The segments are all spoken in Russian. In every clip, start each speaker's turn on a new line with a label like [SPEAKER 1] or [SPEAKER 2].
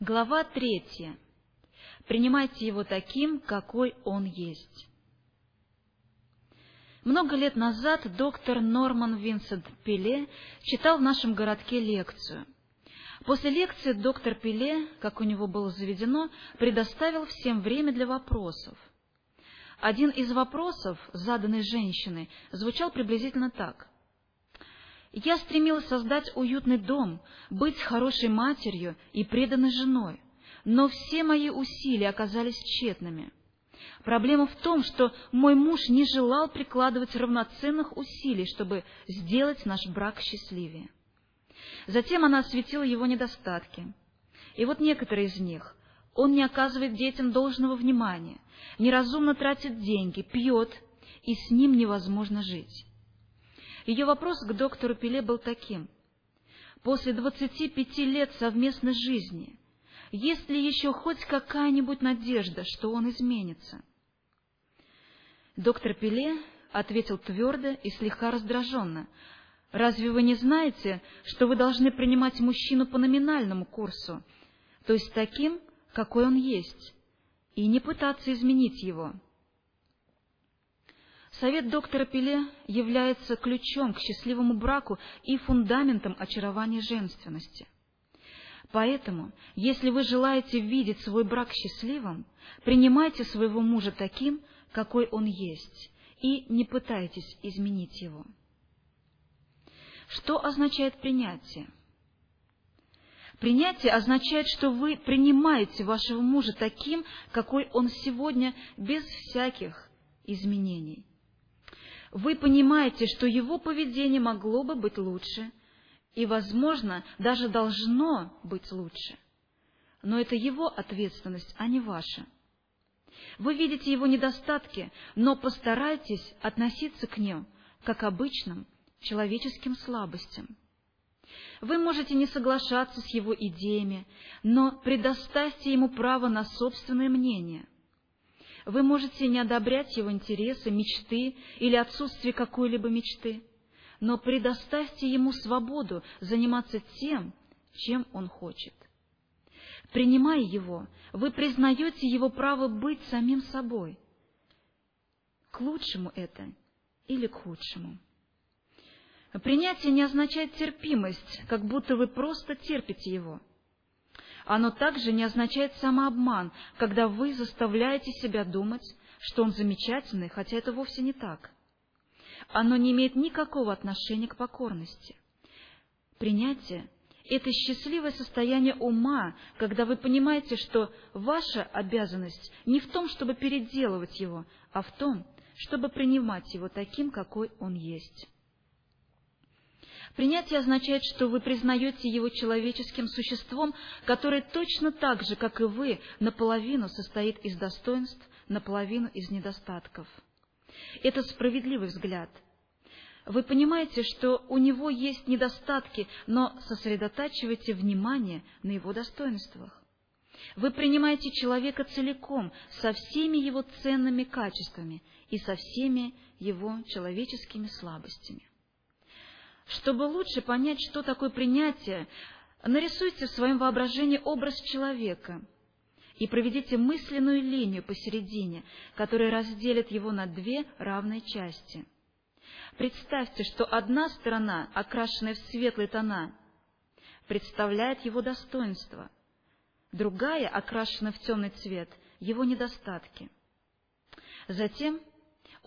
[SPEAKER 1] Глава третья. Принимайте его таким, какой он есть. Много лет назад доктор Норман Винсент Пиле читал в нашем городке лекцию. После лекции доктор Пиле, как у него было заведено, предоставил всем время для вопросов. Один из вопросов, заданный женщиной, звучал приблизительно так. Я стремилась создать уютный дом, быть хорошей матерью и преданной женой, но все мои усилия оказались тщетными. Проблема в том, что мой муж не желал прикладывать равноценных усилий, чтобы сделать наш брак счастливее. Затем она осветила его недостатки. И вот некоторые из них. Он не оказывает детям должного внимания, неразумно тратит деньги, пьет, и с ним невозможно жить. Ее вопрос к доктору Пеле был таким. После двадцати пяти лет совместной жизни, есть ли еще хоть какая-нибудь надежда, что он изменится? Доктор Пеле ответил твердо и слегка раздраженно. «Разве вы не знаете, что вы должны принимать мужчину по номинальному курсу, то есть таким, какой он есть, и не пытаться изменить его?» Совет доктора Пеле является ключом к счастливому браку и фундаментом очарования женственности. Поэтому, если вы желаете видеть свой брак счастливым, принимайте своего мужа таким, какой он есть, и не пытайтесь изменить его. Что означает принятие? Принятие означает, что вы принимаете вашего мужа таким, какой он сегодня, без всяких изменений. Вы понимаете, что его поведение могло бы быть лучше, и, возможно, даже должно быть лучше. Но это его ответственность, а не ваша. Вы видите его недостатки, но постарайтесь относиться к ним, как обычным человеческим слабостям. Вы можете не соглашаться с его идеями, но предоставьте ему право на собственное мнение – вы можете не одобрять его интересы, мечты или отсутствие какой-либо мечты, но предоставьте ему свободу заниматься тем, чем он хочет. Принимая его, вы признаете его право быть самим собой. К лучшему это или к худшему. Принятие не означает терпимость, как будто вы просто терпите его. Оно также не означает самообман, когда вы заставляете себя думать, что он замечательный, хотя это вовсе не так. Оно не имеет никакого отношения к покорности. Принятие — это счастливое состояние ума, когда вы понимаете, что ваша обязанность не в том, чтобы переделывать его, а в том, чтобы принимать его таким, какой он есть. Принятие означает, что вы признаете его человеческим существом, которое точно так же, как и вы, наполовину состоит из достоинств, наполовину из недостатков. Это справедливый взгляд. Вы понимаете, что у него есть недостатки, но сосредотачиваете внимание на его достоинствах. Вы принимаете человека целиком, со всеми его ценными качествами и со всеми его человеческими слабостями. Чтобы лучше понять, что такое принятие, нарисуйте в своем воображении образ человека и проведите мысленную линию посередине, которая разделит его на две равные части. Представьте, что одна сторона, окрашенная в светлые тона, представляет его достоинство, другая, окрашенная в темный цвет, его недостатки. Затем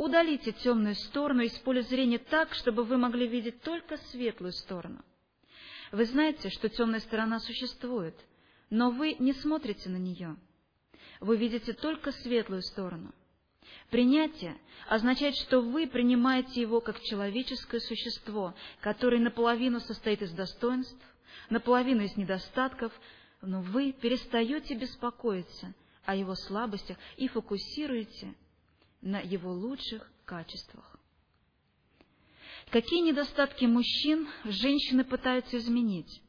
[SPEAKER 1] Удалите темную сторону из поля зрения так, чтобы вы могли видеть только светлую сторону. Вы знаете, что темная сторона существует, но вы не смотрите на нее. Вы видите только светлую сторону. Принятие означает, что вы принимаете его как человеческое существо, которое наполовину состоит из достоинств, наполовину из недостатков, но вы перестаете беспокоиться о его слабостях и фокусируете на его лучших качествах. Какие недостатки мужчин женщины пытаются изменить?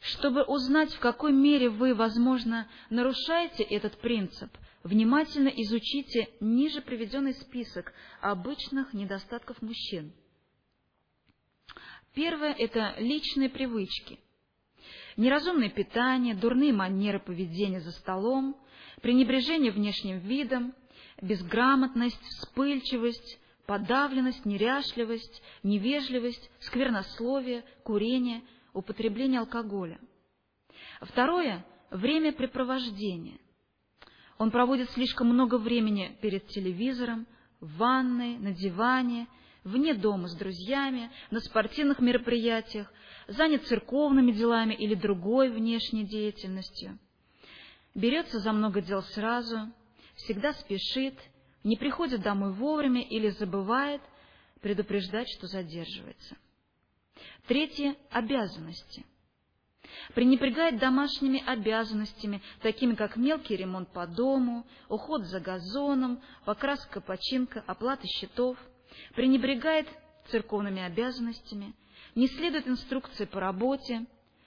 [SPEAKER 1] Чтобы узнать, в какой мере вы, возможно, нарушаете этот принцип, внимательно изучите ниже приведенный список обычных недостатков мужчин. Первое – это личные привычки. неразумное питание, дурные манеры поведения за столом, пренебрежение внешним видом, безграмотность, вспыльчивость, подавленность, неряшливость, невежливость, сквернословие, курение, употребление алкоголя. Второе – времяпрепровождение. Он проводит слишком много времени перед телевизором, в ванной, на диване, вне дома с друзьями, на спортивных мероприятиях, занят церковными делами или другой внешней деятельностью. Берется за много дел сразу, всегда спешит, не приходит домой вовремя или забывает предупреждать, что задерживается. Третье – обязанности. Пренебрегает домашними обязанностями, такими как мелкий ремонт по дому, уход за газоном, покраска, починка, оплата счетов. Пренебрегает церковными обязанностями, не следует инструкции по работе,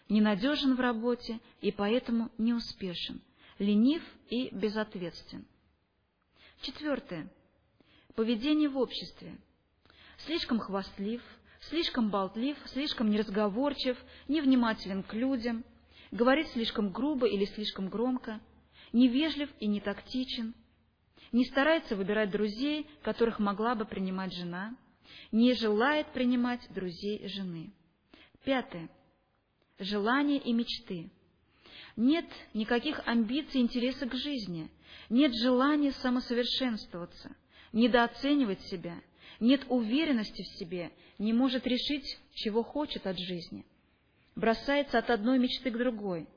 [SPEAKER 1] ненадежен в работе и поэтому неуспешен, ленив и безответствен. Четвертое. Поведение в обществе. Слишком хвастлив, слишком болтлив, слишком неразговорчив, невнимателен к людям, говорит слишком грубо или слишком громко, невежлив и не тактичен, не старается выбирать друзей, которых могла бы принимать жена, не желает принимать друзей жены. Пятое. Желания и мечты. Нет никаких амбиций и интереса к жизни, нет желания самосовершенствоваться, недооценивать себя, нет уверенности в себе, не может решить, чего хочет от жизни. Бросается от одной мечты к другой,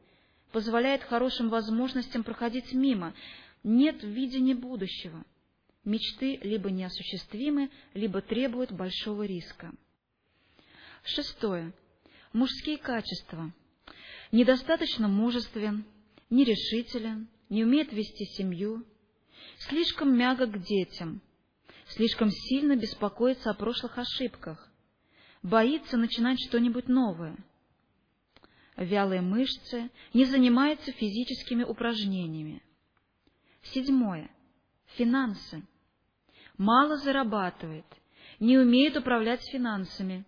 [SPEAKER 1] позволяет хорошим возможностям проходить мимо, нет видения будущего. Мечты либо неосуществимы, либо требуют большого риска. Шестое. Мужские качества. Недостаточно мужествен, нерешителен, не умеет вести семью, слишком мягок к детям, слишком сильно беспокоится о прошлых ошибках, боится начинать что-нибудь новое. Вялые мышцы, не занимается физическими упражнениями. Седьмое. Финансы. Мало зарабатывает, не умеет управлять финансами,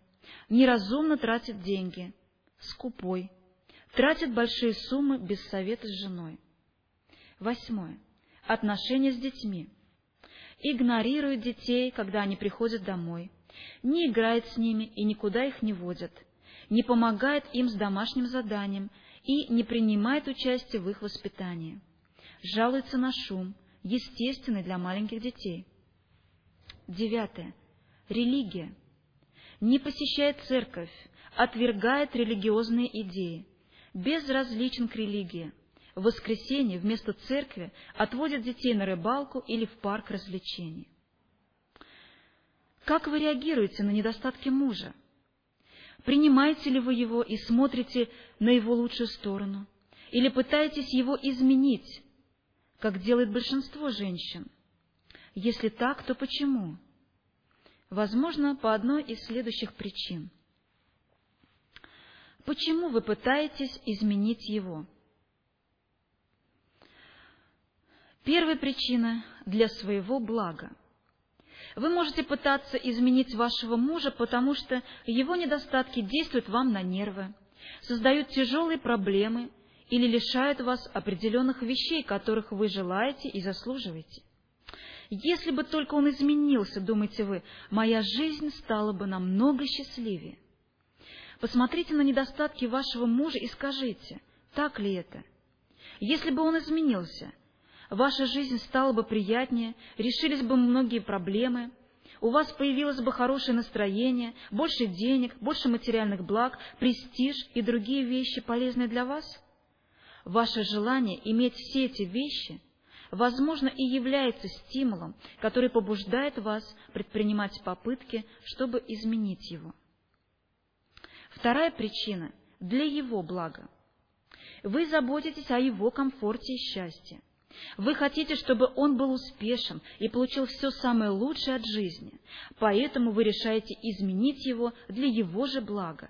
[SPEAKER 1] неразумно тратит деньги, скупой, тратит большие суммы без совета с женой. Восьмое. Отношения с детьми. Игнорирует детей, когда они приходят домой, не играет с ними и никуда их не водит, не помогает им с домашним заданием и не принимает участие в их воспитании. Жалуется на шум, естественный для маленьких детей. Девятое. Религия. Не посещает церковь, отвергает религиозные идеи, безразличен к религии, в воскресенье вместо церкви отводят детей на рыбалку или в парк развлечений. Как вы реагируете на недостатки мужа? Принимаете ли вы его и смотрите на его лучшую сторону? Или пытаетесь его изменить, как делает большинство женщин? Если так, то почему? Возможно, по одной из следующих причин. Почему вы пытаетесь изменить его? Первая причина – для своего блага. Вы можете пытаться изменить вашего мужа, потому что его недостатки действуют вам на нервы, создают тяжелые проблемы или лишают вас определенных вещей, которых вы желаете и заслуживаете. Если бы только он изменился, думаете вы, моя жизнь стала бы намного счастливее. Посмотрите на недостатки вашего мужа и скажите, так ли это? Если бы он изменился – ваша жизнь стала бы приятнее, решились бы многие проблемы, у вас появилось бы хорошее настроение, больше денег, больше материальных благ, престиж и другие вещи, полезные для вас? Ваше желание иметь все эти вещи, возможно, и является стимулом, который побуждает вас предпринимать попытки, чтобы изменить его. Вторая причина – для его блага. Вы заботитесь о его комфорте и счастье. Вы хотите, чтобы он был успешен и получил все самое лучшее от жизни, поэтому вы решаете изменить его для его же блага.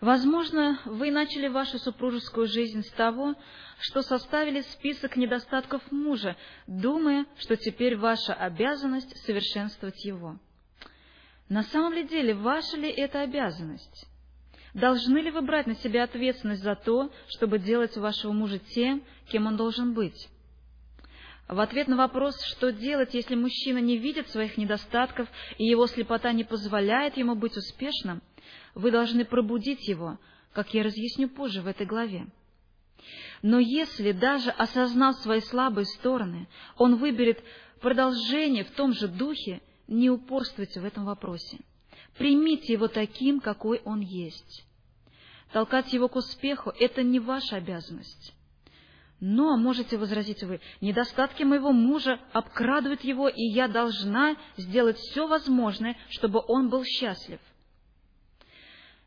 [SPEAKER 1] Возможно, вы начали вашу супружескую жизнь с того, что составили список недостатков мужа, думая, что теперь ваша обязанность совершенствовать его. На самом ли деле, ваша ли это обязанность? Должны ли вы брать на себя ответственность за то, чтобы делать вашего мужа тем, кем он должен быть? В ответ на вопрос, что делать, если мужчина не видит своих недостатков и его слепота не позволяет ему быть успешным, вы должны пробудить его, как я разъясню позже в этой главе. Но если, даже осознав свои слабые стороны, он выберет продолжение в том же духе, не упорствуйте в этом вопросе. Примите его таким, какой он есть. Толкать его к успеху – это не ваша обязанность. Но, можете возразить вы, недостатки моего мужа обкрадывают его, и я должна сделать все возможное, чтобы он был счастлив.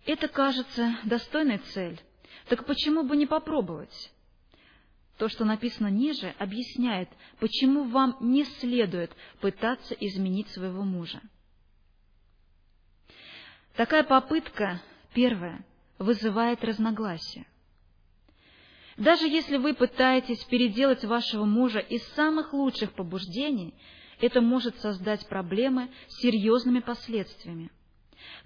[SPEAKER 1] Это, кажется, достойная цель. Так почему бы не попробовать? То, что написано ниже, объясняет, почему вам не следует пытаться изменить своего мужа. Такая попытка, первая, вызывает разногласия. Даже если вы пытаетесь переделать вашего мужа из самых лучших побуждений, это может создать проблемы с серьезными последствиями.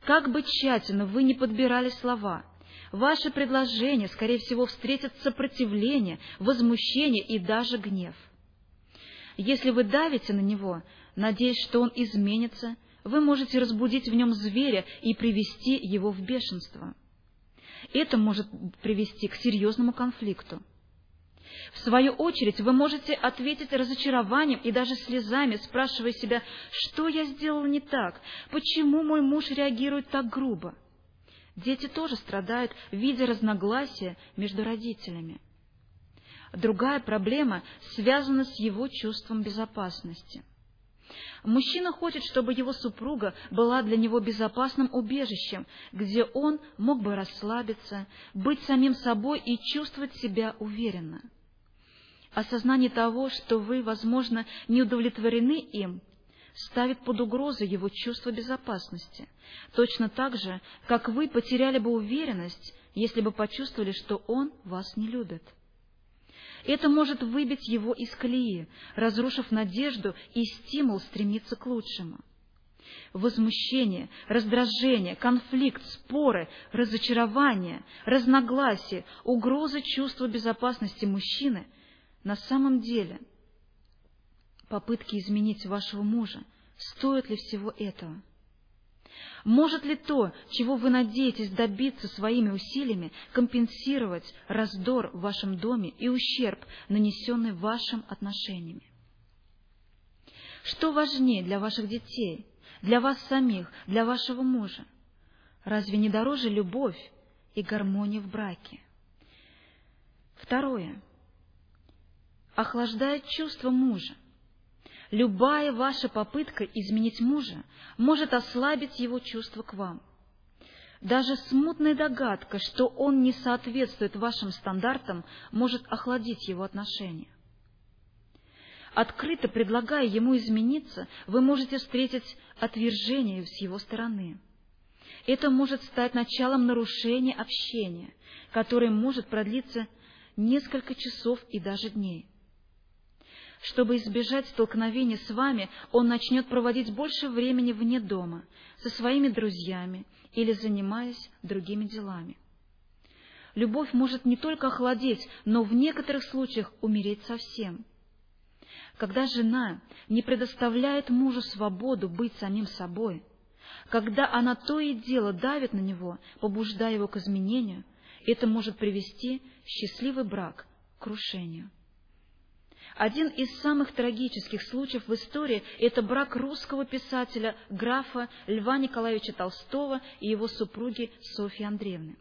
[SPEAKER 1] Как бы тщательно вы ни подбирали слова, ваши предложения, скорее всего, встретят сопротивление, возмущение и даже гнев. Если вы давите на него, надеясь, что он изменится, вы можете разбудить в нем зверя и привести его в бешенство. Это может привести к серьезному конфликту. В свою очередь, вы можете ответить разочарованием и даже слезами, спрашивая себя, что я сделала не так, почему мой муж реагирует так грубо. Дети тоже страдают, видя разногласия между родителями. Другая проблема связана с его чувством безопасности – Мужчина хочет, чтобы его супруга была для него безопасным убежищем, где он мог бы расслабиться, быть самим собой и чувствовать себя уверенно. Осознание того, что вы, возможно, не удовлетворены им, ставит под угрозу его чувство безопасности, точно так же, как вы потеряли бы уверенность, если бы почувствовали, что он вас не любит. Это может выбить его из колеи, разрушив надежду и стимул стремиться к лучшему. Возмущение, раздражение, конфликт, споры, разочарование, разногласие, угроза чувства безопасности мужчины на самом деле попытки изменить вашего мужа, стоят ли всего этого? Может ли то, чего вы надеетесь добиться своими усилиями, компенсировать раздор в вашем доме и ущерб, нанесенный вашим отношениями? Что важнее для ваших детей, для вас самих, для вашего мужа? Разве не дороже любовь и гармония в браке? Второе. Охлаждает чувство мужа. Любая ваша попытка изменить мужа может ослабить его чувство к вам. Даже смутная догадка, что он не соответствует вашим стандартам, может охладить его отношения. Открыто предлагая ему измениться, вы можете встретить отвержение с его стороны. Это может стать началом нарушения общения, которое может продлиться несколько часов и даже дней. Чтобы избежать столкновения с вами, он начнет проводить больше времени вне дома, со своими друзьями или занимаясь другими делами. Любовь может не только охладеть, но в некоторых случаях умереть совсем. Когда жена не предоставляет мужу свободу быть самим собой, когда она то и дело давит на него, побуждая его к изменению, это может привести счастливый брак к крушению. Один из самых трагических случаев в истории – это брак русского писателя, графа Льва Николаевича Толстого и его супруги Софьи Андреевны.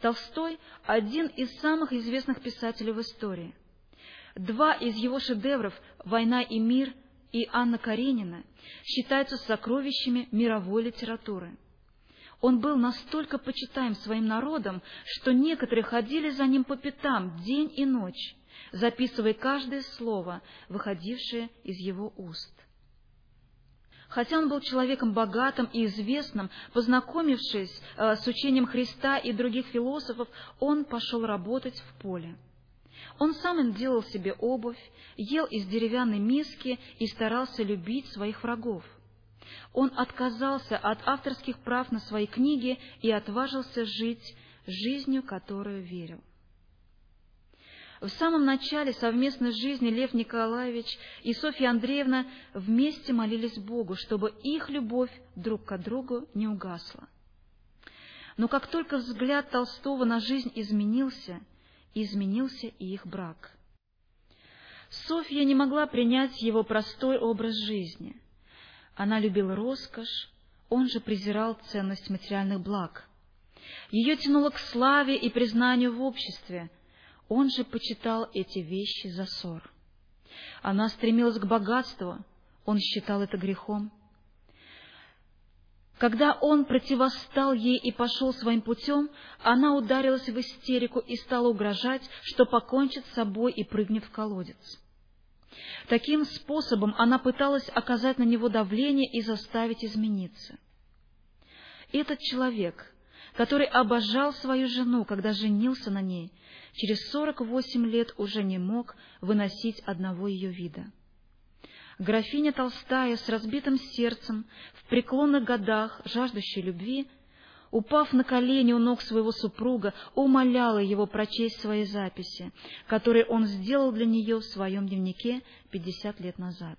[SPEAKER 1] Толстой – один из самых известных писателей в истории. Два из его шедевров «Война и мир» и «Анна Каренина» считаются сокровищами мировой литературы. Он был настолько почитаем своим народом, что некоторые ходили за ним по пятам день и ночь записывая каждое слово, выходившее из его уст. Хотя он был человеком богатым и известным, познакомившись э, с учением Христа и других философов, он пошел работать в поле. Он сам делал себе обувь, ел из деревянной миски и старался любить своих врагов. Он отказался от авторских прав на свои книги и отважился жить жизнью, которую верил. В самом начале совместной жизни Лев Николаевич и Софья Андреевна вместе молились Богу, чтобы их любовь друг к другу не угасла. Но как только взгляд Толстого на жизнь изменился, изменился и их брак. Софья не могла принять его простой образ жизни. Она любила роскошь, он же презирал ценность материальных благ. Ее тянуло к славе и признанию в обществе — он же почитал эти вещи за ссор. Она стремилась к богатству, он считал это грехом. Когда он противостал ей и пошел своим путем, она ударилась в истерику и стала угрожать, что покончит с собой и прыгнет в колодец. Таким способом она пыталась оказать на него давление и заставить измениться. Этот человек, который обожал свою жену, когда женился на ней, через сорок восемь лет уже не мог выносить одного ее вида. Графиня Толстая с разбитым сердцем, в преклонных годах, жаждущей любви, упав на колени у ног своего супруга, умоляла его прочесть свои записи, которые он сделал для нее в своем дневнике пятьдесят лет назад.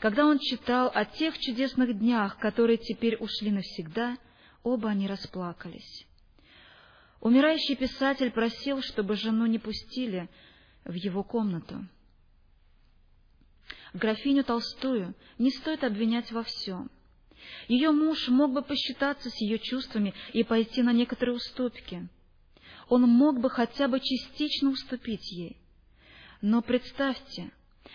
[SPEAKER 1] Когда он читал о тех чудесных днях, которые теперь ушли навсегда, оба они расплакались. Умирающий писатель просил, чтобы жену не пустили в его комнату. Графиню Толстую не стоит обвинять во всем. Ее муж мог бы посчитаться с ее чувствами и пойти на некоторые уступки. Он мог бы хотя бы частично уступить ей. Но представьте,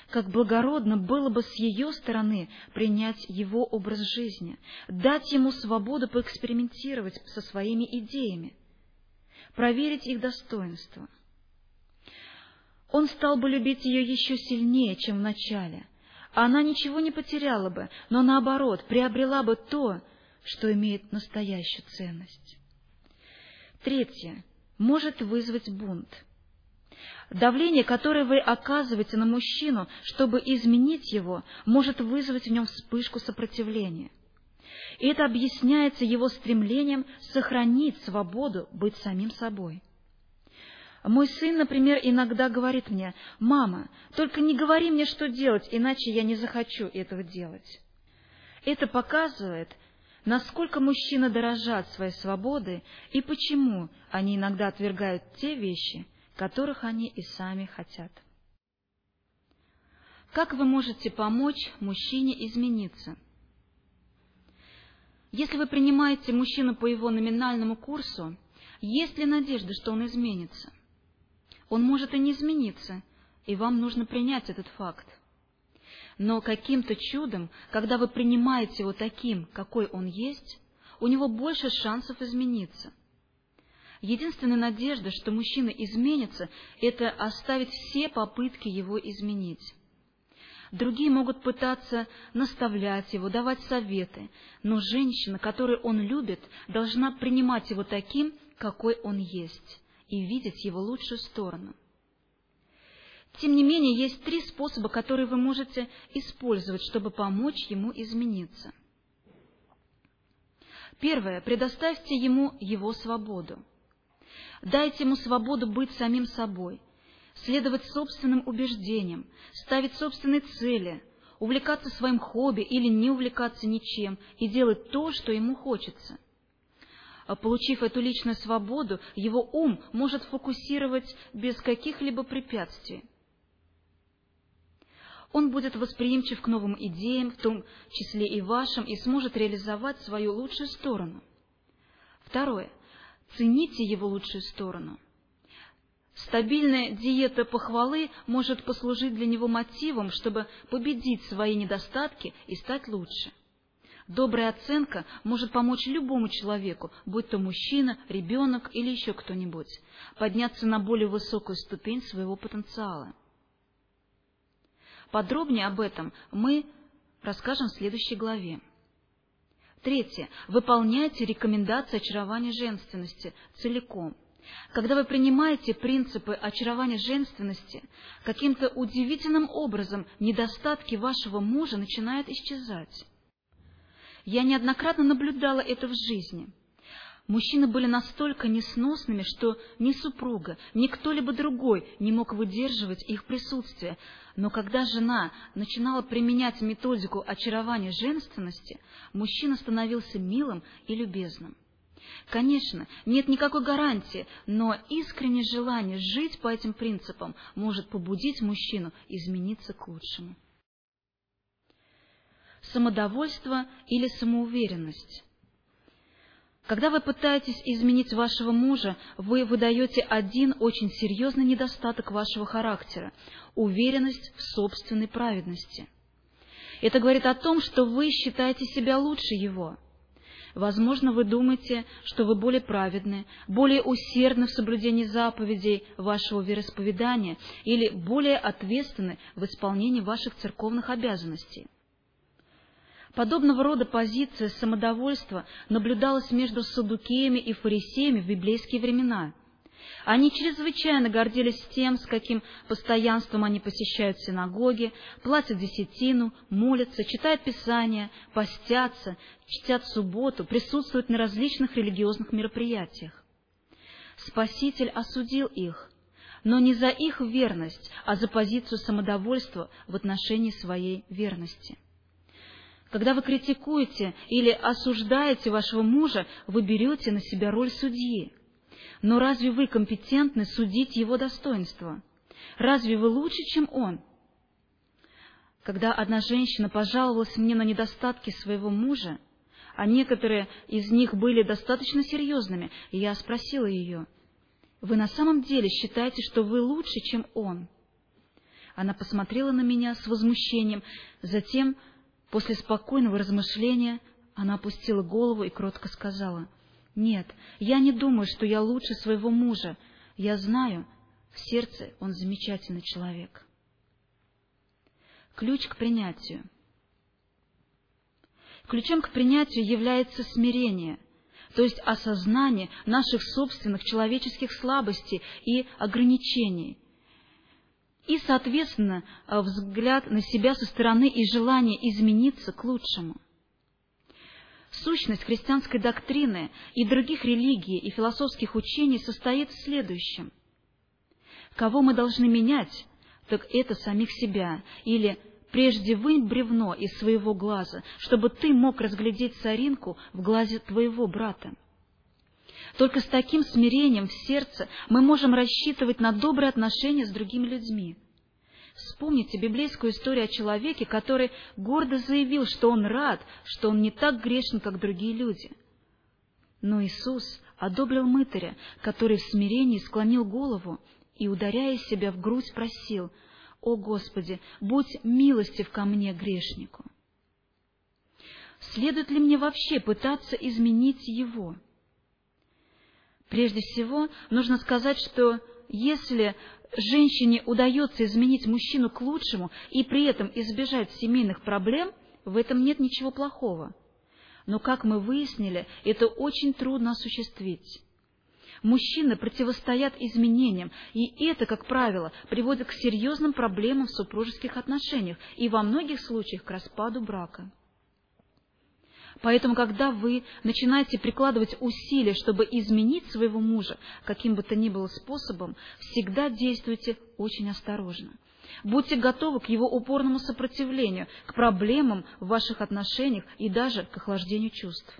[SPEAKER 1] как благородно было бы с ее стороны принять его образ жизни, дать ему свободу поэкспериментировать со своими идеями проверить их достоинство. Он стал бы любить ее еще сильнее, чем в начале. Она ничего не потеряла бы, но наоборот, приобрела бы то, что имеет настоящую ценность. Третье. Может вызвать бунт. Давление, которое вы оказываете на мужчину, чтобы изменить его, может вызвать в нем вспышку сопротивления. И это объясняется его стремлением сохранить свободу быть самим собой. Мой сын, например, иногда говорит мне, «Мама, только не говори мне, что делать, иначе я не захочу этого делать». Это показывает, насколько мужчины дорожат своей свободой и почему они иногда отвергают те вещи, которых они и сами хотят. Как вы можете помочь мужчине измениться? Если вы принимаете мужчину по его номинальному курсу, есть ли надежда, что он изменится? Он может и не измениться, и вам нужно принять этот факт. Но каким-то чудом, когда вы принимаете его таким, какой он есть, у него больше шансов измениться. Единственная надежда, что мужчина изменится, это оставить все попытки его изменить. Другие могут пытаться наставлять его, давать советы, но женщина, которую он любит, должна принимать его таким, какой он есть, и видеть его лучшую сторону. Тем не менее, есть три способа, которые вы можете использовать, чтобы помочь ему измениться. Первое. Предоставьте ему его свободу. Дайте ему свободу быть самим собой – следовать собственным убеждениям, ставить собственные цели, увлекаться своим хобби или не увлекаться ничем и делать то, что ему хочется. А получив эту личную свободу, его ум может фокусировать без каких-либо препятствий. Он будет восприимчив к новым идеям, в том числе и вашим, и сможет реализовать свою лучшую сторону. Второе. Цените его лучшую сторону – Стабильная диета похвалы может послужить для него мотивом, чтобы победить свои недостатки и стать лучше. Добрая оценка может помочь любому человеку, будь то мужчина, ребенок или еще кто-нибудь, подняться на более высокую ступень своего потенциала. Подробнее об этом мы расскажем в следующей главе. Третье. Выполняйте рекомендации очарования женственности целиком – когда вы принимаете принципы очарования женственности, каким-то удивительным образом недостатки вашего мужа начинают исчезать. Я неоднократно наблюдала это в жизни. Мужчины были настолько несносными, что ни супруга, ни кто-либо другой не мог выдерживать их присутствие. Но когда жена начинала применять методику очарования женственности, мужчина становился милым и любезным. Конечно, нет никакой гарантии, но искреннее желание жить по этим принципам может побудить мужчину измениться к лучшему. Самодовольство или самоуверенность. Когда вы пытаетесь изменить вашего мужа, вы выдаете один очень серьезный недостаток вашего характера – уверенность в собственной праведности. Это говорит о том, что вы считаете себя лучше его. Возможно, вы думаете, что вы более праведны, более усердны в соблюдении заповедей вашего вероисповедания или более ответственны в исполнении ваших церковных обязанностей. Подобного рода позиция самодовольства наблюдалась между садукеями и фарисеями в библейские времена. Они чрезвычайно гордились тем, с каким постоянством они посещают синагоги, платят десятину, молятся, читают Писание, постятся, чтят субботу, присутствуют на различных религиозных мероприятиях. Спаситель осудил их, но не за их верность, а за позицию самодовольства в отношении своей верности. Когда вы критикуете или осуждаете вашего мужа, вы берете на себя роль судьи. Но разве вы компетентны судить его достоинство? Разве вы лучше, чем он? Когда одна женщина пожаловалась мне на недостатки своего мужа, а некоторые из них были достаточно серьезными, я спросила ее, «Вы на самом деле считаете, что вы лучше, чем он?» Она посмотрела на меня с возмущением, затем После спокойного размышления она опустила голову и кротко сказала, «Нет, я не думаю, что я лучше своего мужа. Я знаю, в сердце он замечательный человек». Ключ к принятию. Ключом к принятию является смирение, то есть осознание наших собственных человеческих слабостей и ограничений – и, соответственно, э, взгляд на себя со стороны и желание измениться к лучшему. Сущность христианской доктрины и других религий и философских учений состоит в следующем. Кого мы должны менять, так это самих себя, или прежде вынь бревно из своего глаза, чтобы ты мог разглядеть соринку в глазе твоего брата. Только с таким смирением в сердце мы можем рассчитывать на добрые отношения с другими людьми. Вспомните библейскую историю о человеке, который гордо заявил, что он рад, что он не так грешен, как другие люди. Но Иисус одобрил мытаря, который в смирении склонил голову и, ударяя себя в грудь, просил, «О Господи, будь милостив ко мне, грешнику!» Следует ли мне вообще пытаться изменить его? Прежде всего, нужно сказать, что если женщине удается изменить мужчину к лучшему и при этом избежать семейных проблем, в этом нет ничего плохого. Но, как мы выяснили, это очень трудно осуществить. Мужчины противостоят изменениям, и это, как правило, приводит к серьезным проблемам в супружеских отношениях и во многих случаях к распаду брака. Поэтому, когда вы начинаете прикладывать усилия, чтобы изменить своего мужа каким бы то ни было способом, всегда действуйте очень осторожно. Будьте готовы к его упорному сопротивлению, к проблемам в ваших отношениях и даже к охлаждению чувств.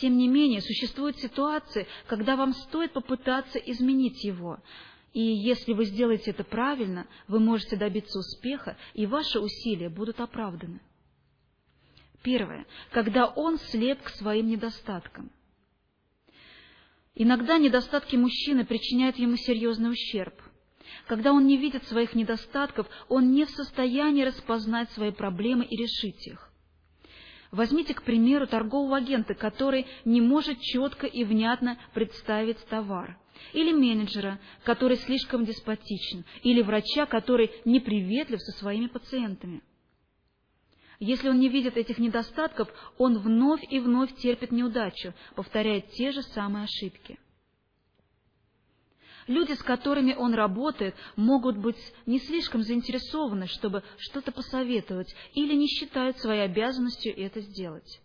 [SPEAKER 1] Тем не менее, существуют ситуации, когда вам стоит попытаться изменить его. И если вы сделаете это правильно, вы можете добиться успеха, и ваши усилия будут оправданы. Первое. Когда он слеп к своим недостаткам. Иногда недостатки мужчины причиняют ему серьезный ущерб. Когда он не видит своих недостатков, он не в состоянии распознать свои проблемы и решить их. Возьмите, к примеру, торгового агента, который не может четко и внятно представить товар, или менеджера, который слишком деспотичен, или врача, который неприветлив со своими пациентами. Если он не видит этих недостатков, он вновь и вновь терпит неудачу, повторяя те же самые ошибки. Люди, с которыми он работает, могут быть не слишком заинтересованы, чтобы что-то посоветовать, или не считают своей обязанностью это сделать.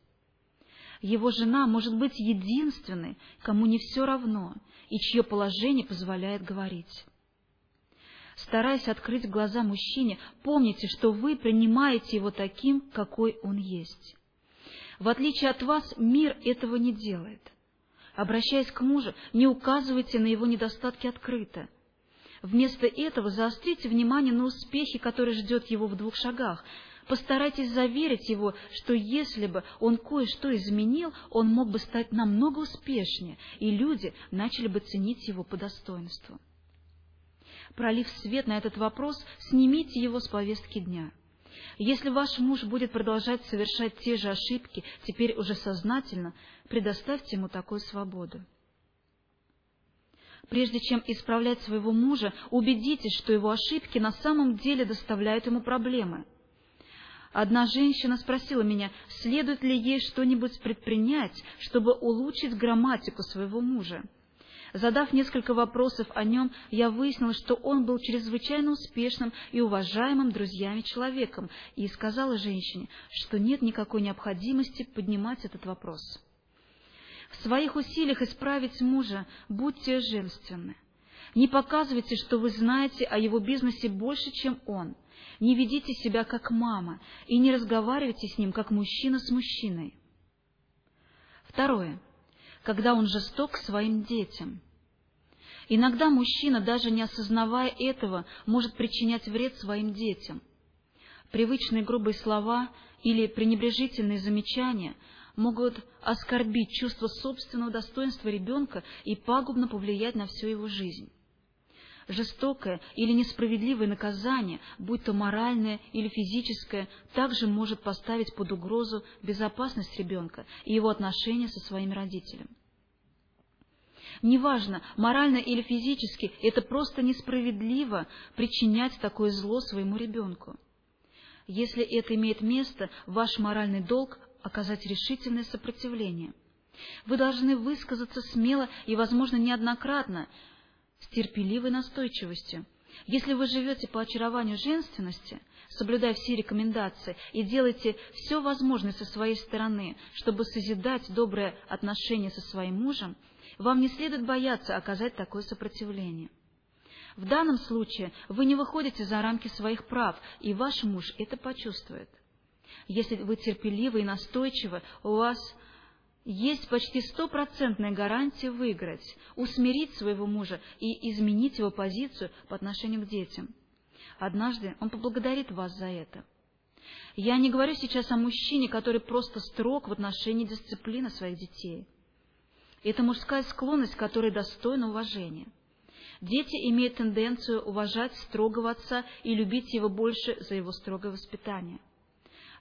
[SPEAKER 1] Его жена может быть единственной, кому не все равно, и чье положение позволяет говорить. Стараясь открыть глаза мужчине, помните, что вы принимаете его таким, какой он есть. В отличие от вас, мир этого не делает – Обращаясь к мужу, не указывайте на его недостатки открыто. Вместо этого заострите внимание на успехе, который ждет его в двух шагах. Постарайтесь заверить его, что если бы он кое-что изменил, он мог бы стать намного успешнее, и люди начали бы ценить его по достоинству. Пролив свет на этот вопрос, снимите его с повестки дня. Если ваш муж будет продолжать совершать те же ошибки, теперь уже сознательно, предоставьте ему такую свободу. Прежде чем исправлять своего мужа, убедитесь, что его ошибки на самом деле доставляют ему проблемы. Одна женщина спросила меня, следует ли ей что-нибудь предпринять, чтобы улучшить грамматику своего мужа. Задав несколько вопросов о нем, я выяснила, что он был чрезвычайно успешным и уважаемым друзьями человеком, и сказала женщине, что нет никакой необходимости поднимать этот вопрос. В своих усилиях исправить мужа будьте женственны. Не показывайте, что вы знаете о его бизнесе больше, чем он. Не ведите себя как мама и не разговаривайте с ним как мужчина с мужчиной. Второе когда он жесток к своим детям. Иногда мужчина, даже не осознавая этого, может причинять вред своим детям. Привычные грубые слова или пренебрежительные замечания могут оскорбить чувство собственного достоинства ребенка и пагубно повлиять на всю его жизнь. Жестокое или несправедливое наказание, будь то моральное или физическое, также может поставить под угрозу безопасность ребенка и его отношения со своим родителем. Неважно, морально или физически, это просто несправедливо причинять такое зло своему ребенку. Если это имеет место, ваш моральный долг – оказать решительное сопротивление. Вы должны высказаться смело и, возможно, неоднократно, с терпеливой настойчивостью. Если вы живете по очарованию женственности, соблюдая все рекомендации и делаете все возможное со своей стороны, чтобы созидать доброе отношение со своим мужем, вам не следует бояться оказать такое сопротивление. В данном случае вы не выходите за рамки своих прав, и ваш муж это почувствует. Если вы терпеливы и настойчивы, у вас есть почти стопроцентная гарантия выиграть, усмирить своего мужа и изменить его позицию по отношению к детям. Однажды он поблагодарит вас за это. Я не говорю сейчас о мужчине, который просто строг в отношении дисциплины своих детей – это мужская склонность, которая достойна уважения. Дети имеют тенденцию уважать строгого отца и любить его больше за его строгое воспитание.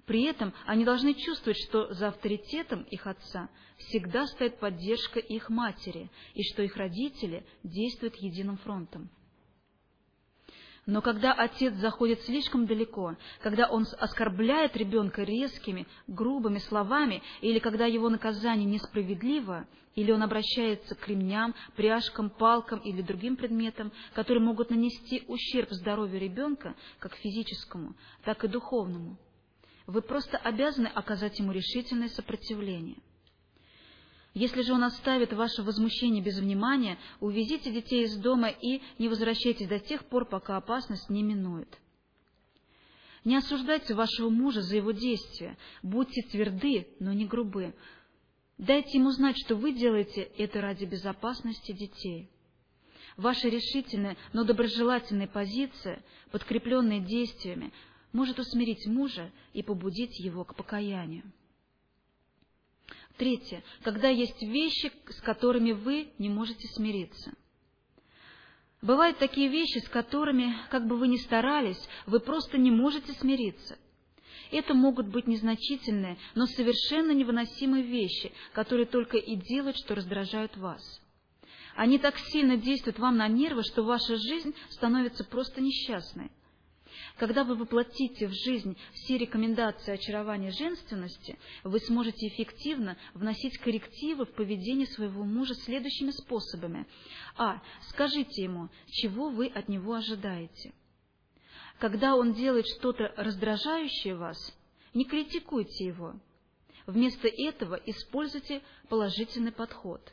[SPEAKER 1] При этом они должны чувствовать, что за авторитетом их отца всегда стоит поддержка их матери, и что их родители действуют единым фронтом. Но когда отец заходит слишком далеко, когда он оскорбляет ребенка резкими, грубыми словами, или когда его наказание несправедливо, или он обращается к ремням, пряжкам, палкам или другим предметам, которые могут нанести ущерб здоровью ребенка, как физическому, так и духовному, вы просто обязаны оказать ему решительное сопротивление. Если же он оставит ваше возмущение без внимания, увезите детей из дома и не возвращайтесь до тех пор, пока опасность не минует. Не осуждайте вашего мужа за его действия, будьте тверды, но не грубы. Дайте ему знать, что вы делаете это ради безопасности детей. Ваша решительная, но доброжелательная позиция, подкрепленная действиями, может усмирить мужа и побудить его к покаянию. Третье. Когда есть вещи, с которыми вы не можете смириться. Бывают такие вещи, с которыми, как бы вы ни старались, вы просто не можете смириться. Это могут быть незначительные, но совершенно невыносимые вещи, которые только и делают, что раздражают вас. Они так сильно действуют вам на нервы, что ваша жизнь становится просто несчастной. Когда вы воплотите в жизнь все рекомендации очарования женственности, вы сможете эффективно вносить коррективы в поведение своего мужа следующими способами. А. Скажите ему, чего вы от него ожидаете. Когда он делает что-то раздражающее вас, не критикуйте его. Вместо этого используйте положительный подход.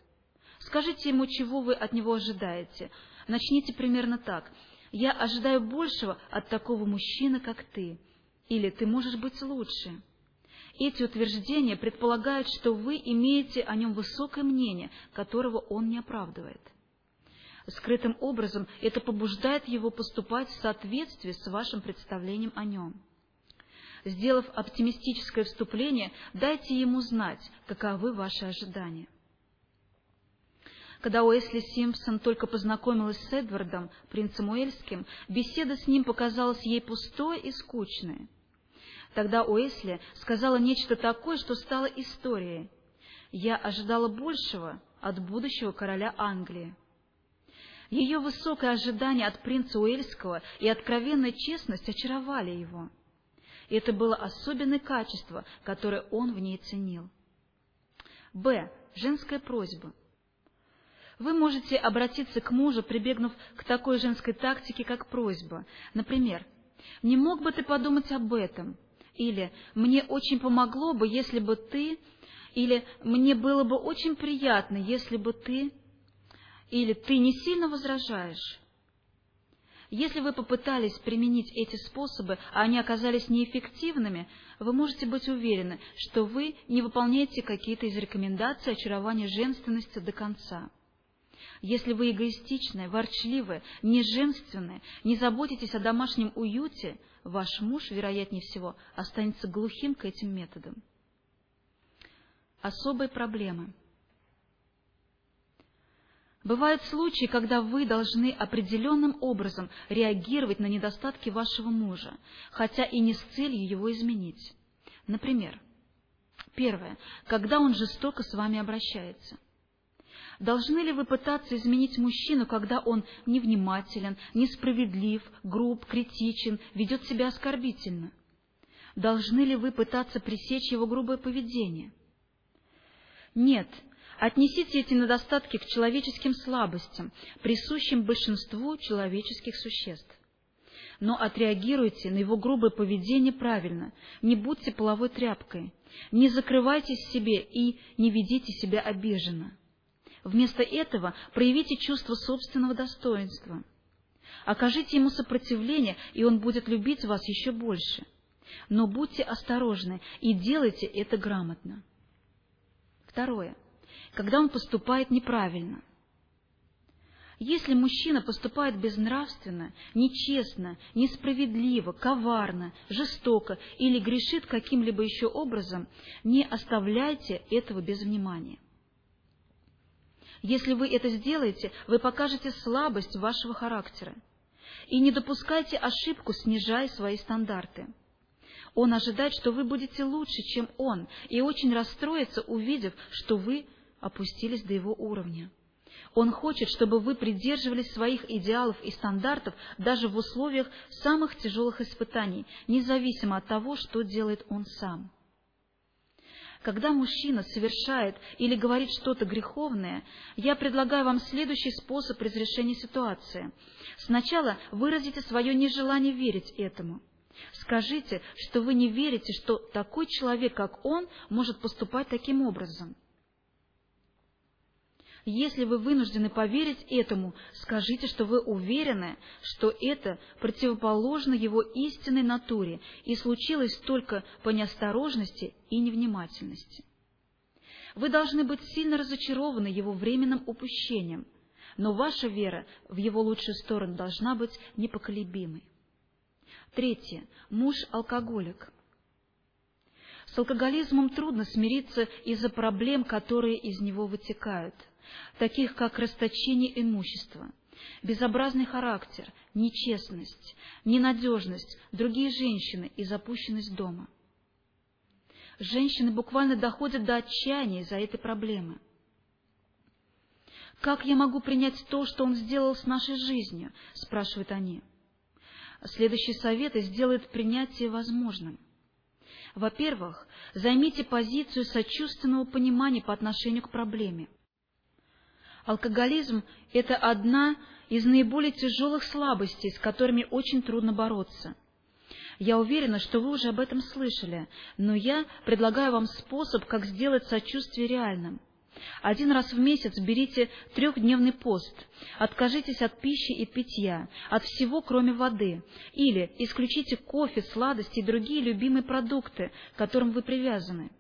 [SPEAKER 1] Скажите ему, чего вы от него ожидаете. Начните примерно так. «Я ожидаю большего от такого мужчины, как ты» или «Ты можешь быть лучше». Эти утверждения предполагают, что вы имеете о нем высокое мнение, которого он не оправдывает. Скрытым образом это побуждает его поступать в соответствии с вашим представлением о нем. Сделав оптимистическое вступление, дайте ему знать, каковы ваши ожидания. Когда Уэсли Симпсон только познакомилась с Эдвардом, принцем Уэльским, беседа с ним показалась ей пустой и скучной. Тогда Уэсли сказала нечто такое, что стало историей. «Я ожидала большего от будущего короля Англии». Ее высокое ожидание от принца Уэльского и откровенная честность очаровали его. И это было особенное качество, которое он в ней ценил. Б. Женская просьба. Вы можете обратиться к мужу, прибегнув к такой женской тактике, как просьба. Например, «Не мог бы ты подумать об этом?» Или «Мне очень помогло бы, если бы ты...» Или «Мне было бы очень приятно, если бы ты...» Или «Ты не сильно возражаешь?» Если вы попытались применить эти способы, а они оказались неэффективными, вы можете быть уверены, что вы не выполняете какие-то из рекомендаций очарования женственности до конца. Если вы эгоистичны, ворчливы, неженственны, не заботитесь о домашнем уюте, ваш муж, вероятнее всего, останется глухим к этим методам. Особые проблемы. Бывают случаи, когда вы должны определенным образом реагировать на недостатки вашего мужа, хотя и не с целью его изменить. Например, первое, когда он жестоко с вами обращается. Должны ли вы пытаться изменить мужчину, когда он невнимателен, несправедлив, груб, критичен, ведет себя оскорбительно? Должны ли вы пытаться пресечь его грубое поведение? Нет, отнесите эти недостатки к человеческим слабостям, присущим большинству человеческих существ. Но отреагируйте на его грубое поведение правильно, не будьте половой тряпкой, не закрывайтесь себе и не ведите себя обиженно. Вместо этого проявите чувство собственного достоинства. Окажите ему сопротивление, и он будет любить вас еще больше. Но будьте осторожны и делайте это грамотно. Второе. Когда он поступает неправильно. Если мужчина поступает безнравственно, нечестно, несправедливо, коварно, жестоко или грешит каким-либо еще образом, не оставляйте этого без внимания. Если вы это сделаете, вы покажете слабость вашего характера. И не допускайте ошибку, снижая свои стандарты. Он ожидает, что вы будете лучше, чем он, и очень расстроится, увидев, что вы опустились до его уровня. Он хочет, чтобы вы придерживались своих идеалов и стандартов даже в условиях самых тяжелых испытаний, независимо от того, что делает он сам. Когда мужчина совершает или говорит что-то греховное, я предлагаю вам следующий способ разрешения ситуации. Сначала выразите свое нежелание верить этому. Скажите, что вы не верите, что такой человек, как он, может поступать таким образом. Если вы вынуждены поверить этому, скажите, что вы уверены, что это противоположно его истинной натуре и случилось только по неосторожности и невнимательности. Вы должны быть сильно разочарованы его временным упущением, но ваша вера в его лучшую сторону должна быть непоколебимой. Третье. Муж-алкоголик. С алкоголизмом трудно смириться из-за проблем, которые из него вытекают – таких как расточение имущества, безобразный характер, нечестность, ненадежность, другие женщины и запущенность дома. Женщины буквально доходят до отчаяния из-за этой проблемы. «Как я могу принять то, что он сделал с нашей жизнью?» – спрашивают они. Следующие советы сделают принятие возможным. Во-первых, займите позицию сочувственного понимания по отношению к проблеме. Алкоголизм – это одна из наиболее тяжелых слабостей, с которыми очень трудно бороться. Я уверена, что вы уже об этом слышали, но я предлагаю вам способ, как сделать сочувствие реальным. Один раз в месяц берите трехдневный пост, откажитесь от пищи и питья, от всего, кроме воды, или исключите кофе, сладости и другие любимые продукты, к которым вы привязаны.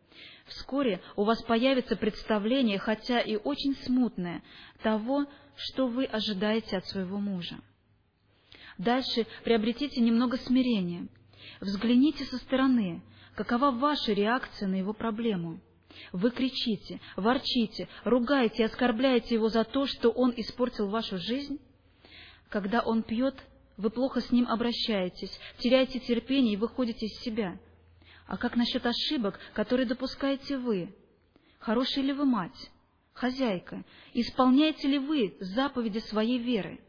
[SPEAKER 1] Вскоре у вас появится представление, хотя и очень смутное, того, что вы ожидаете от своего мужа. Дальше приобретите немного смирения. Взгляните со стороны, какова ваша реакция на его проблему. Вы кричите, ворчите, ругаете и оскорбляете его за то, что он испортил вашу жизнь? Когда он пьет, вы плохо с ним обращаетесь, теряете терпение и выходите из себя. А как насчет ошибок, которые допускаете вы? Хорошая ли вы мать? Хозяйка, исполняете ли вы заповеди своей веры?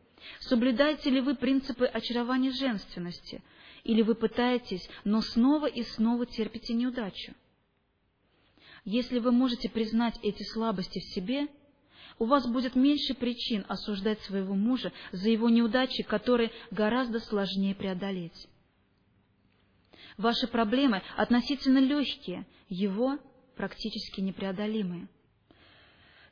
[SPEAKER 1] Соблюдаете ли вы принципы очарования женственности? Или вы пытаетесь, но снова и снова терпите неудачу? Если вы можете признать эти слабости в себе, у вас будет меньше причин осуждать своего мужа за его неудачи, которые гораздо сложнее преодолеть. Ваши проблемы относительно легкие, его практически непреодолимые.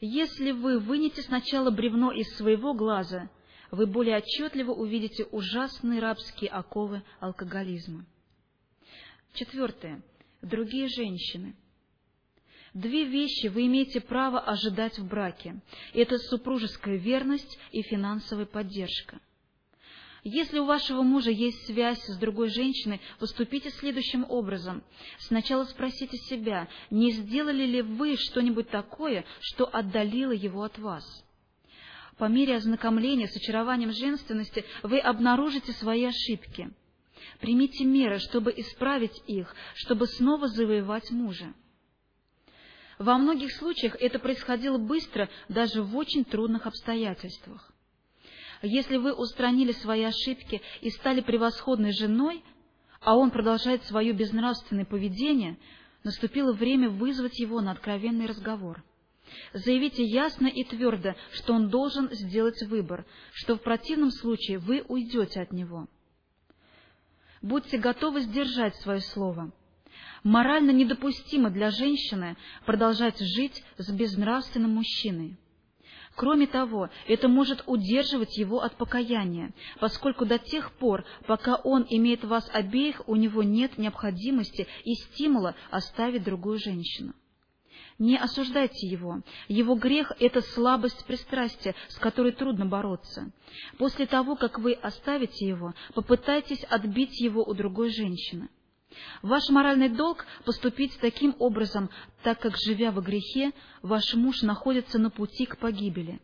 [SPEAKER 1] Если вы вынете сначала бревно из своего глаза, вы более отчетливо увидите ужасные рабские оковы алкоголизма. Четвертое. Другие женщины – Две вещи вы имеете право ожидать в браке. Это супружеская верность и финансовая поддержка. Если у вашего мужа есть связь с другой женщиной, поступите следующим образом. Сначала спросите себя, не сделали ли вы что-нибудь такое, что отдалило его от вас. По мере ознакомления с очарованием женственности вы обнаружите свои ошибки. Примите меры, чтобы исправить их, чтобы снова завоевать мужа. Во многих случаях это происходило быстро, даже в очень трудных обстоятельствах. Если вы устранили свои ошибки и стали превосходной женой, а он продолжает свое безнравственное поведение, наступило время вызвать его на откровенный разговор. Заявите ясно и твердо, что он должен сделать выбор, что в противном случае вы уйдете от него. Будьте готовы сдержать свое слово – Морально недопустимо для женщины продолжать жить с безнравственным мужчиной. Кроме того, это может удерживать его от покаяния, поскольку до тех пор, пока он имеет вас обеих, у него нет необходимости и стимула оставить другую женщину. Не осуждайте его. Его грех – это слабость пристрастия, с которой трудно бороться. После того, как вы оставите его, попытайтесь отбить его у другой женщины. Ваш моральный долг – поступить таким образом, так как, живя во грехе, ваш муж находится на пути к погибели.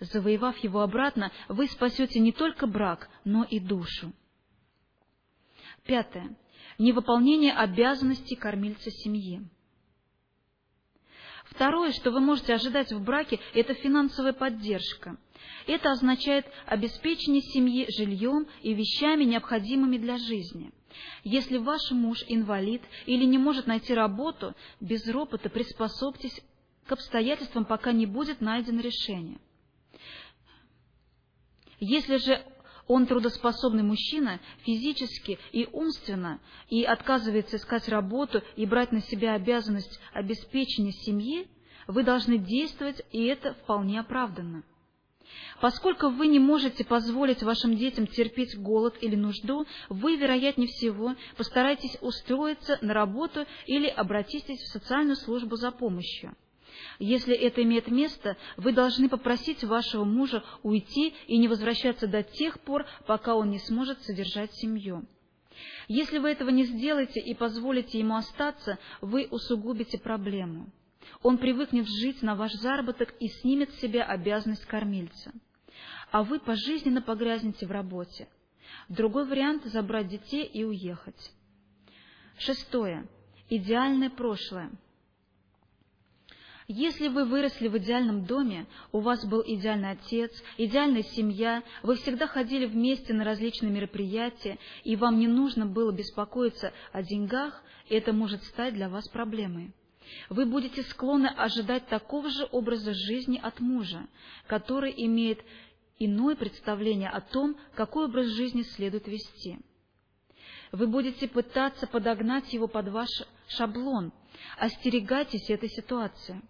[SPEAKER 1] Завоевав его обратно, вы спасете не только брак, но и душу. Пятое. Невыполнение обязанностей кормильца семьи. Второе, что вы можете ожидать в браке, это финансовая поддержка. Это означает обеспечение семьи жильем и вещами, необходимыми для жизни – если ваш муж инвалид или не может найти работу, без ропота приспособьтесь к обстоятельствам, пока не будет найдено решение. Если же он трудоспособный мужчина физически и умственно и отказывается искать работу и брать на себя обязанность обеспечения семьи, вы должны действовать, и это вполне оправданно. Поскольку вы не можете позволить вашим детям терпеть голод или нужду, вы, вероятнее всего, постарайтесь устроиться на работу или обратитесь в социальную службу за помощью. Если это имеет место, вы должны попросить вашего мужа уйти и не возвращаться до тех пор, пока он не сможет содержать семью. Если вы этого не сделаете и позволите ему остаться, вы усугубите проблему он привыкнет жить на ваш заработок и снимет с себя обязанность кормильца. А вы пожизненно погрязнете в работе. Другой вариант – забрать детей и уехать. Шестое. Идеальное прошлое. Если вы выросли в идеальном доме, у вас был идеальный отец, идеальная семья, вы всегда ходили вместе на различные мероприятия, и вам не нужно было беспокоиться о деньгах, это может стать для вас проблемой. Вы будете склонны ожидать такого же образа жизни от мужа, который имеет иное представление о том, какой образ жизни следует вести. Вы будете пытаться подогнать его под ваш шаблон. Остерегайтесь этой ситуации.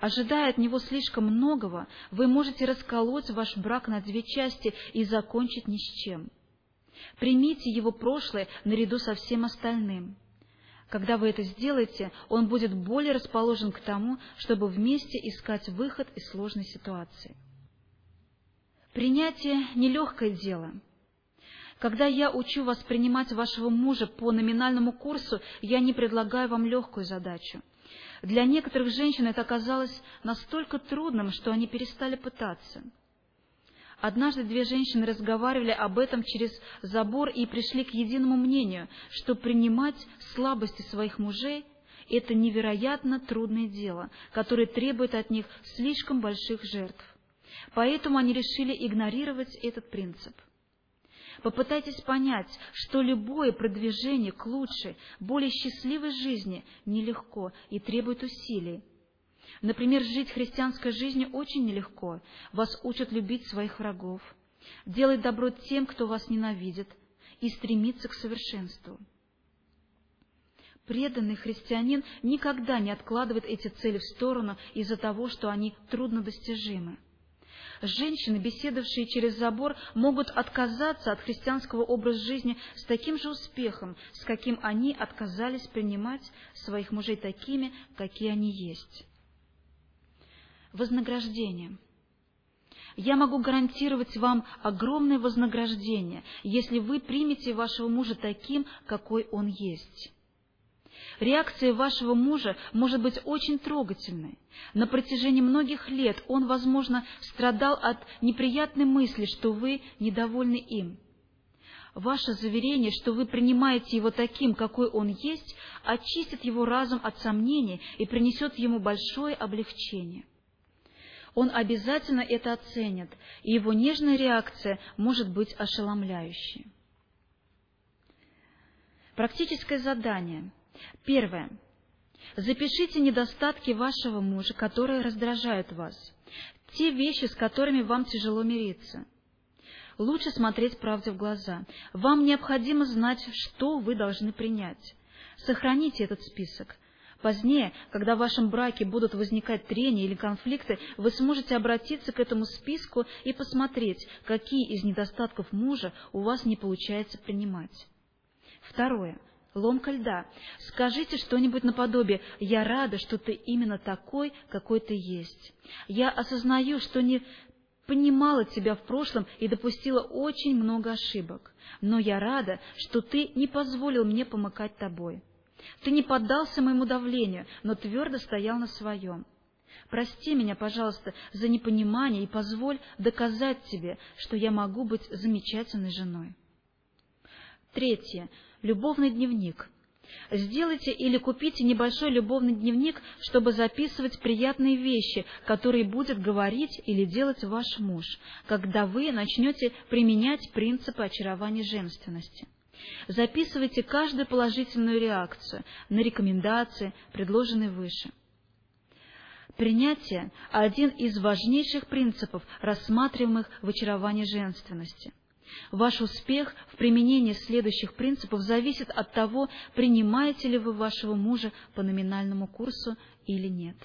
[SPEAKER 1] Ожидая от него слишком многого, вы можете расколоть ваш брак на две части и закончить ни с чем. Примите его прошлое наряду со всем остальным. Когда вы это сделаете, он будет более расположен к тому, чтобы вместе искать выход из сложной ситуации. Принятие – нелегкое дело. Когда я учу вас принимать вашего мужа по номинальному курсу, я не предлагаю вам легкую задачу. Для некоторых женщин это оказалось настолько трудным, что они перестали пытаться. Однажды две женщины разговаривали об этом через забор и пришли к единому мнению, что принимать слабости своих мужей – это невероятно трудное дело, которое требует от них слишком больших жертв. Поэтому они решили игнорировать этот принцип. Попытайтесь понять, что любое продвижение к лучшей, более счастливой жизни нелегко и требует усилий. Например, жить христианской жизнью очень нелегко. Вас учат любить своих врагов, делать добро тем, кто вас ненавидит, и стремиться к совершенству. Преданный христианин никогда не откладывает эти цели в сторону из-за того, что они труднодостижимы. Женщины, беседовавшие через забор, могут отказаться от христианского образа жизни с таким же успехом, с каким они отказались принимать своих мужей такими, какие они есть. Вознаграждение. Я могу гарантировать вам огромное вознаграждение, если вы примете вашего мужа таким, какой он есть. Реакция вашего мужа может быть очень трогательной. На протяжении многих лет он, возможно, страдал от неприятной мысли, что вы недовольны им. Ваше заверение, что вы принимаете его таким, какой он есть, очистит его разум от сомнений и принесет ему большое облегчение. Он обязательно это оценит, и его нежная реакция может быть ошеломляющей. Практическое задание. Первое. Запишите недостатки вашего мужа, которые раздражают вас, те вещи, с которыми вам тяжело мириться. Лучше смотреть правде в глаза. Вам необходимо знать, что вы должны принять. Сохраните этот список. Позднее, когда в вашем браке будут возникать трения или конфликты, вы сможете обратиться к этому списку и посмотреть, какие из недостатков мужа у вас не получается принимать. Второе ломка льда. Скажите что-нибудь наподобие «Я рада, что ты именно такой, какой ты есть. Я осознаю, что не понимала тебя в прошлом и допустила очень много ошибок, но я рада, что ты не позволил мне помыкать тобой. Ты не поддался моему давлению, но твердо стоял на своем. Прости меня, пожалуйста, за непонимание и позволь доказать тебе, что я могу быть замечательной женой. Третье любовный дневник. Сделайте или купите небольшой любовный дневник, чтобы записывать приятные вещи, которые будет говорить или делать ваш муж, когда вы начнете применять принципы очарования женственности. Записывайте каждую положительную реакцию на рекомендации, предложенные выше. Принятие – один из важнейших принципов, рассматриваемых в очаровании женственности. Ваш успех в применении следующих принципов зависит от того, принимаете ли вы вашего мужа по номинальному курсу или нет.